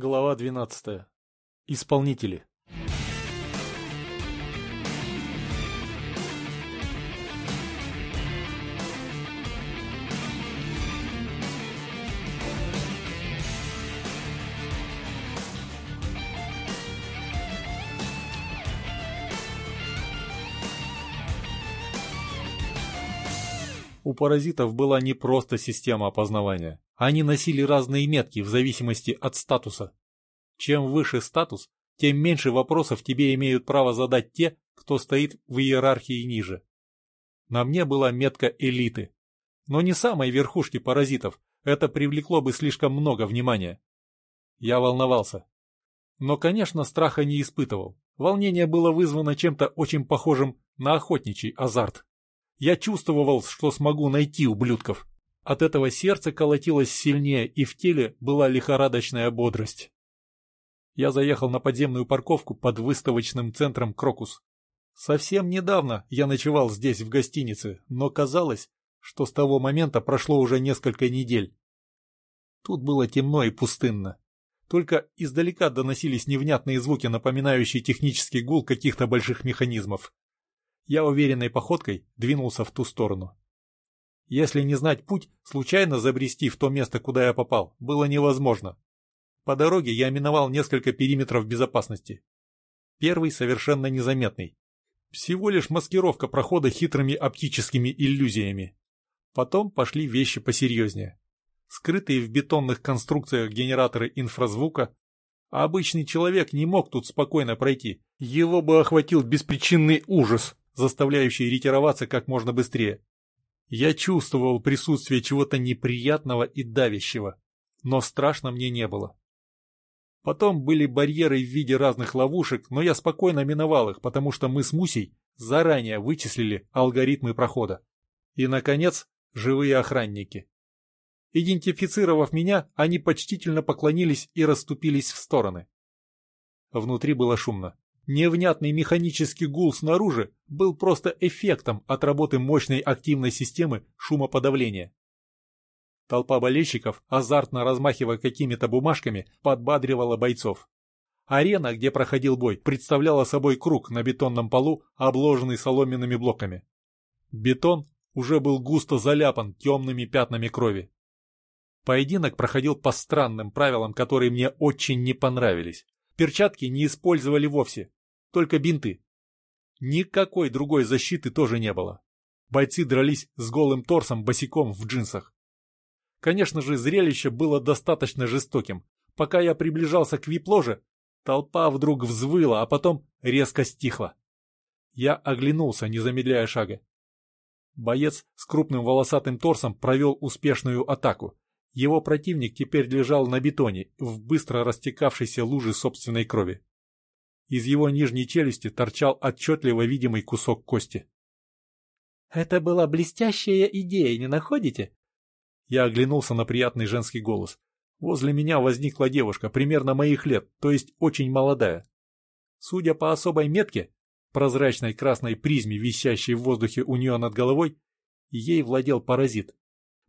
Глава 12. Исполнители. У паразитов была не просто система опознавания. Они носили разные метки в зависимости от статуса. Чем выше статус, тем меньше вопросов тебе имеют право задать те, кто стоит в иерархии ниже. На мне была метка элиты. Но не самой верхушки паразитов, это привлекло бы слишком много внимания. Я волновался. Но, конечно, страха не испытывал. Волнение было вызвано чем-то очень похожим на охотничий азарт. Я чувствовал, что смогу найти ублюдков. От этого сердце колотилось сильнее, и в теле была лихорадочная бодрость. Я заехал на подземную парковку под выставочным центром «Крокус». Совсем недавно я ночевал здесь, в гостинице, но казалось, что с того момента прошло уже несколько недель. Тут было темно и пустынно. Только издалека доносились невнятные звуки, напоминающие технический гул каких-то больших механизмов. Я уверенной походкой двинулся в ту сторону. Если не знать путь, случайно забрести в то место, куда я попал, было невозможно. По дороге я миновал несколько периметров безопасности. Первый совершенно незаметный. Всего лишь маскировка прохода хитрыми оптическими иллюзиями. Потом пошли вещи посерьезнее. Скрытые в бетонных конструкциях генераторы инфразвука, обычный человек не мог тут спокойно пройти. Его бы охватил беспричинный ужас, заставляющий ретироваться как можно быстрее. Я чувствовал присутствие чего-то неприятного и давящего, но страшно мне не было. Потом были барьеры в виде разных ловушек, но я спокойно миновал их, потому что мы с Мусей заранее вычислили алгоритмы прохода. И, наконец, живые охранники. Идентифицировав меня, они почтительно поклонились и расступились в стороны. Внутри было шумно. Невнятный механический гул снаружи был просто эффектом от работы мощной активной системы шумоподавления. Толпа болельщиков, азартно размахивая какими-то бумажками, подбадривала бойцов. Арена, где проходил бой, представляла собой круг на бетонном полу, обложенный соломенными блоками. Бетон уже был густо заляпан темными пятнами крови. Поединок проходил по странным правилам, которые мне очень не понравились. Перчатки не использовали вовсе, только бинты. Никакой другой защиты тоже не было. Бойцы дрались с голым торсом босиком в джинсах. Конечно же, зрелище было достаточно жестоким. Пока я приближался к вип-ложе, толпа вдруг взвыла, а потом резко стихла. Я оглянулся, не замедляя шага. Боец с крупным волосатым торсом провел успешную атаку. Его противник теперь лежал на бетоне, в быстро растекавшейся луже собственной крови. Из его нижней челюсти торчал отчетливо видимый кусок кости. «Это была блестящая идея, не находите?» Я оглянулся на приятный женский голос. Возле меня возникла девушка, примерно моих лет, то есть очень молодая. Судя по особой метке, прозрачной красной призме, висящей в воздухе у нее над головой, ей владел паразит.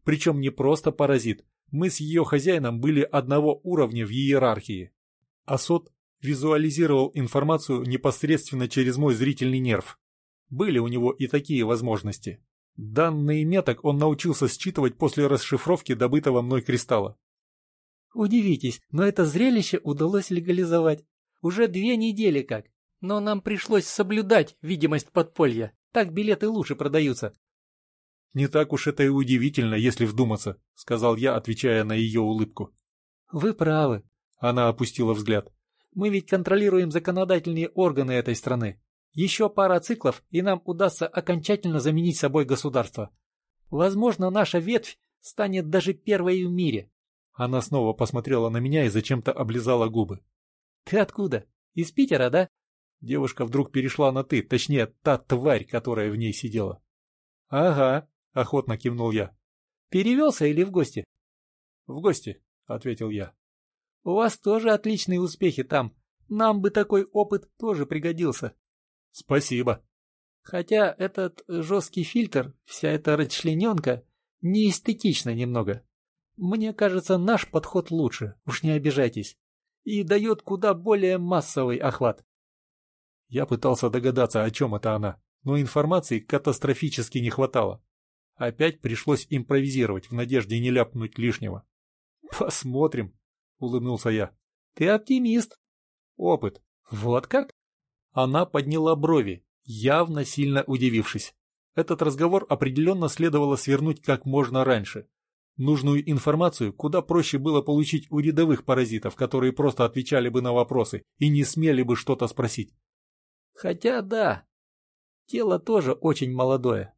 Причем не просто паразит, мы с ее хозяином были одного уровня в иерархии. Асот визуализировал информацию непосредственно через мой зрительный нерв. Были у него и такие возможности. Данные меток он научился считывать после расшифровки добытого мной кристалла. Удивитесь, но это зрелище удалось легализовать. Уже две недели как. Но нам пришлось соблюдать видимость подполья. Так билеты лучше продаются. «Не так уж это и удивительно, если вдуматься», — сказал я, отвечая на ее улыбку. «Вы правы», — она опустила взгляд. Мы ведь контролируем законодательные органы этой страны. Еще пара циклов, и нам удастся окончательно заменить собой государство. Возможно, наша ветвь станет даже первой в мире. Она снова посмотрела на меня и зачем-то облизала губы. Ты откуда? Из Питера, да? Девушка вдруг перешла на «ты», точнее, та тварь, которая в ней сидела. «Ага», — охотно кивнул я. «Перевелся или в гости?» «В гости», — ответил я. У вас тоже отличные успехи там. Нам бы такой опыт тоже пригодился. Спасибо. Хотя этот жесткий фильтр, вся эта расчлененка, неэстетично немного. Мне кажется, наш подход лучше, уж не обижайтесь. и дает куда более массовый охват. Я пытался догадаться, о чем это она, но информации катастрофически не хватало. Опять пришлось импровизировать в надежде не ляпнуть лишнего. «Посмотрим», — улыбнулся я. «Ты оптимист». «Опыт». «Вот как?» Она подняла брови, явно сильно удивившись. Этот разговор определенно следовало свернуть как можно раньше. Нужную информацию куда проще было получить у рядовых паразитов, которые просто отвечали бы на вопросы и не смели бы что-то спросить. Хотя да, тело тоже очень молодое.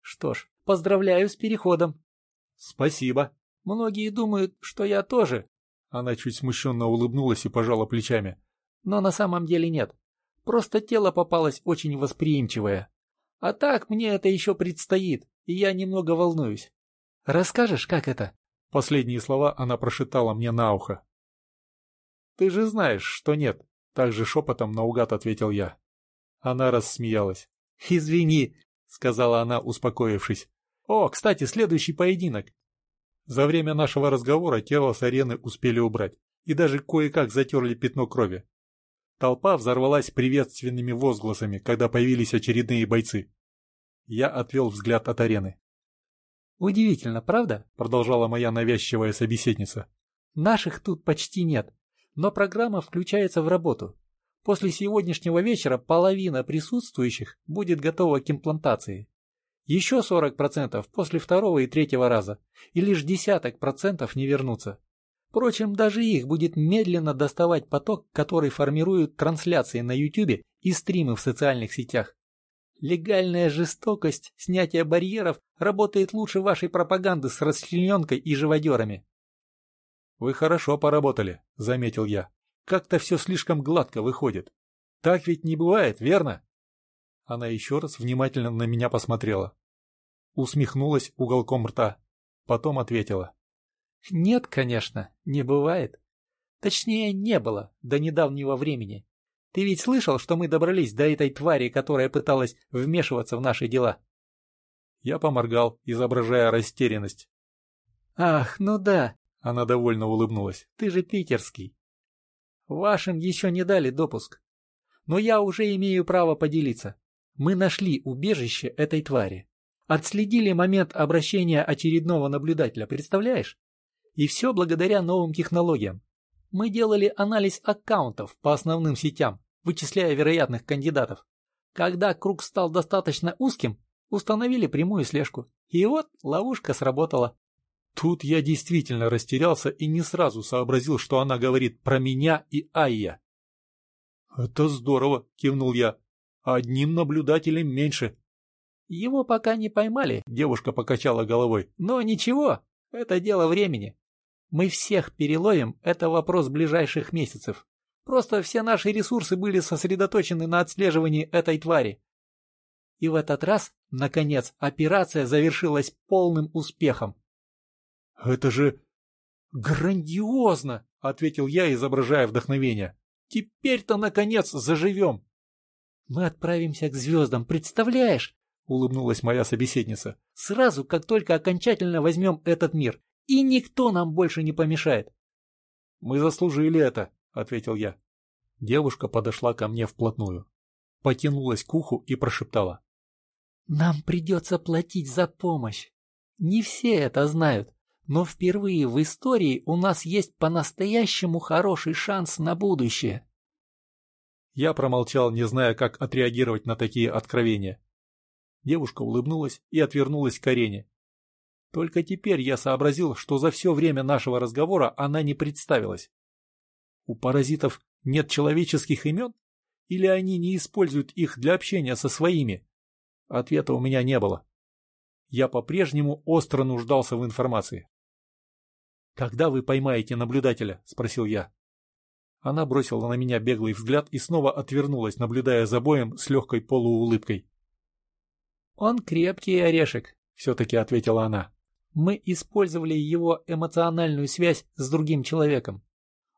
Что ж, поздравляю с переходом. Спасибо. Многие думают, что я тоже. Она чуть смущенно улыбнулась и пожала плечами. Но на самом деле нет. Просто тело попалось очень восприимчивое. А так мне это еще предстоит, и я немного волнуюсь. Расскажешь, как это?» Последние слова она прошептала мне на ухо. «Ты же знаешь, что нет», — также шепотом наугад ответил я. Она рассмеялась. «Извини», — сказала она, успокоившись. «О, кстати, следующий поединок». За время нашего разговора тело с арены успели убрать и даже кое-как затерли пятно крови. Толпа взорвалась приветственными возгласами, когда появились очередные бойцы. Я отвел взгляд от арены. «Удивительно, правда?» — продолжала моя навязчивая собеседница. «Наших тут почти нет, но программа включается в работу. После сегодняшнего вечера половина присутствующих будет готова к имплантации. Еще 40% после второго и третьего раза, и лишь десяток процентов не вернутся. Впрочем, даже их будет медленно доставать поток, который формирует трансляции на YouTube и стримы в социальных сетях. Легальная жестокость, снятие барьеров работает лучше вашей пропаганды с расчлененкой и живодерами. «Вы хорошо поработали», — заметил я. «Как-то все слишком гладко выходит. Так ведь не бывает, верно?» Она еще раз внимательно на меня посмотрела. Усмехнулась уголком рта. Потом ответила. «Нет, конечно, не бывает. Точнее, не было до недавнего времени. Ты ведь слышал, что мы добрались до этой твари, которая пыталась вмешиваться в наши дела?» Я поморгал, изображая растерянность. «Ах, ну да!» — она довольно улыбнулась. «Ты же питерский. Вашим еще не дали допуск. Но я уже имею право поделиться. Мы нашли убежище этой твари. Отследили момент обращения очередного наблюдателя, представляешь? И все благодаря новым технологиям. Мы делали анализ аккаунтов по основным сетям, вычисляя вероятных кандидатов. Когда круг стал достаточно узким, установили прямую слежку. И вот ловушка сработала. Тут я действительно растерялся и не сразу сообразил, что она говорит про меня и Айя. «Это здорово», — кивнул я. «Одним наблюдателем меньше». «Его пока не поймали», — девушка покачала головой. «Но ничего, это дело времени. Мы всех переловим, это вопрос ближайших месяцев. Просто все наши ресурсы были сосредоточены на отслеживании этой твари. И в этот раз, наконец, операция завершилась полным успехом. «Это же грандиозно!» — ответил я, изображая вдохновение. «Теперь-то, наконец, заживем!» «Мы отправимся к звездам, представляешь?» — улыбнулась моя собеседница. «Сразу, как только окончательно возьмем этот мир и никто нам больше не помешает. — Мы заслужили это, — ответил я. Девушка подошла ко мне вплотную, потянулась к уху и прошептала. — Нам придется платить за помощь. Не все это знают, но впервые в истории у нас есть по-настоящему хороший шанс на будущее. Я промолчал, не зная, как отреагировать на такие откровения. Девушка улыбнулась и отвернулась к арене, только теперь я сообразил, что за все время нашего разговора она не представилась. У паразитов нет человеческих имен? Или они не используют их для общения со своими? Ответа у меня не было. Я по-прежнему остро нуждался в информации. «Когда вы поймаете наблюдателя?» – спросил я. Она бросила на меня беглый взгляд и снова отвернулась, наблюдая за боем с легкой полуулыбкой. «Он крепкий орешек», — все-таки ответила она. Мы использовали его эмоциональную связь с другим человеком.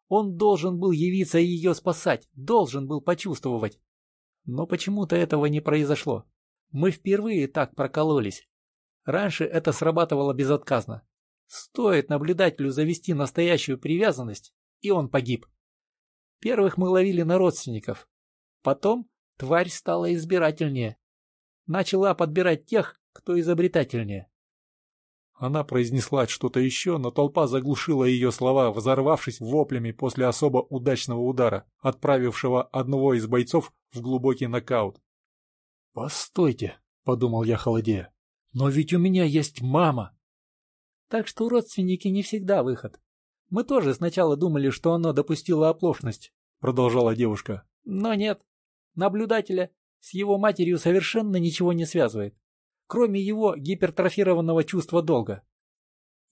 Он должен был явиться и ее спасать, должен был почувствовать. Но почему-то этого не произошло. Мы впервые так прокололись. Раньше это срабатывало безотказно. Стоит наблюдателю завести настоящую привязанность, и он погиб. Первых мы ловили на родственников. Потом тварь стала избирательнее. Начала подбирать тех, кто изобретательнее. Она произнесла что-то еще, но толпа заглушила ее слова, взорвавшись воплями после особо удачного удара, отправившего одного из бойцов в глубокий нокаут. «Постойте», — подумал я холодея, — «но ведь у меня есть мама». Так что родственники не всегда выход. Мы тоже сначала думали, что она допустила оплошность, — продолжала девушка. Но нет. Наблюдателя с его матерью совершенно ничего не связывает кроме его гипертрофированного чувства долга.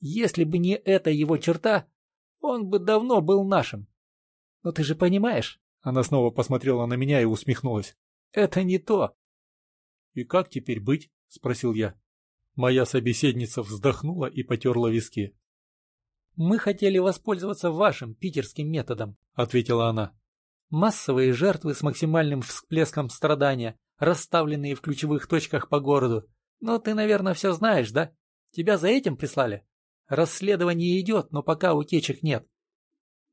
Если бы не эта его черта, он бы давно был нашим. Но ты же понимаешь, она снова посмотрела на меня и усмехнулась. Это не то. И как теперь быть? спросил я. Моя собеседница вздохнула и потерла виски. «Мы хотели воспользоваться вашим питерским методом», — ответила она. «Массовые жертвы с максимальным всплеском страдания, расставленные в ключевых точках по городу, «Ну, ты, наверное, все знаешь, да? Тебя за этим прислали? Расследование идет, но пока утечек нет».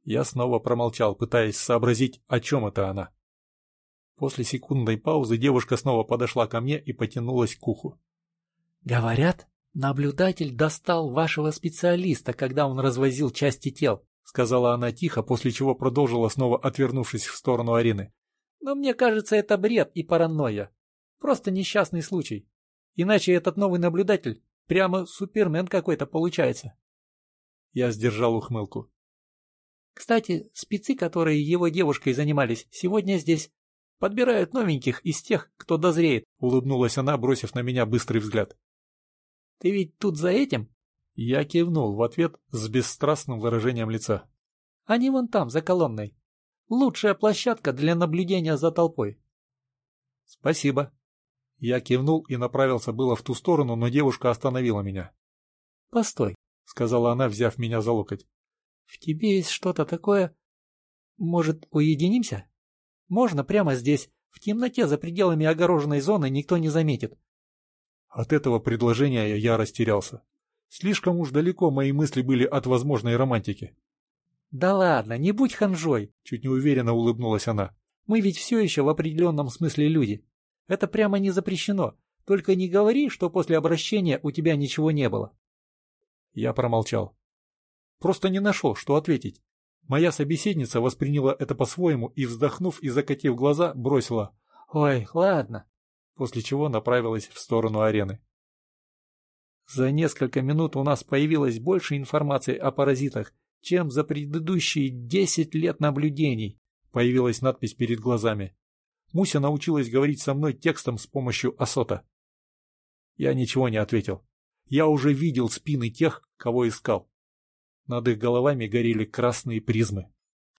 Я снова промолчал, пытаясь сообразить, о чем это она. После секундной паузы девушка снова подошла ко мне и потянулась к уху. «Говорят, наблюдатель достал вашего специалиста, когда он развозил части тел», сказала она тихо, после чего продолжила, снова отвернувшись в сторону арены. «Но мне кажется, это бред и паранойя. Просто несчастный случай. Иначе этот новый наблюдатель прямо супермен какой-то получается. Я сдержал ухмылку. Кстати, спецы, которые его девушкой занимались, сегодня здесь. Подбирают новеньких из тех, кто дозреет, — улыбнулась она, бросив на меня быстрый взгляд. — Ты ведь тут за этим? Я кивнул в ответ с бесстрастным выражением лица. — Они вон там, за колонной. Лучшая площадка для наблюдения за толпой. — Спасибо, я кивнул и направился было в ту сторону, но девушка остановила меня. «Постой», — сказала она, взяв меня за локоть. «В тебе есть что-то такое... Может, уединимся? Можно прямо здесь, в темноте за пределами огороженной зоны никто не заметит». От этого предложения я растерялся. Слишком уж далеко мои мысли были от возможной романтики. «Да ладно, не будь ханжой», — чуть неуверенно улыбнулась она. «Мы ведь все еще в определенном смысле люди. Это прямо не запрещено. Только не говори, что после обращения у тебя ничего не было. Я промолчал. Просто не нашел, что ответить. Моя собеседница восприняла это по-своему и, вздохнув и закатив глаза, бросила «Ой, ладно», после чего направилась в сторону арены. За несколько минут у нас появилось больше информации о паразитах, чем за предыдущие десять лет наблюдений, появилась надпись перед глазами. Муся научилась говорить со мной текстом с помощью Асота. Я ничего не ответил. Я уже видел спины тех, кого искал. Над их головами горели красные призмы.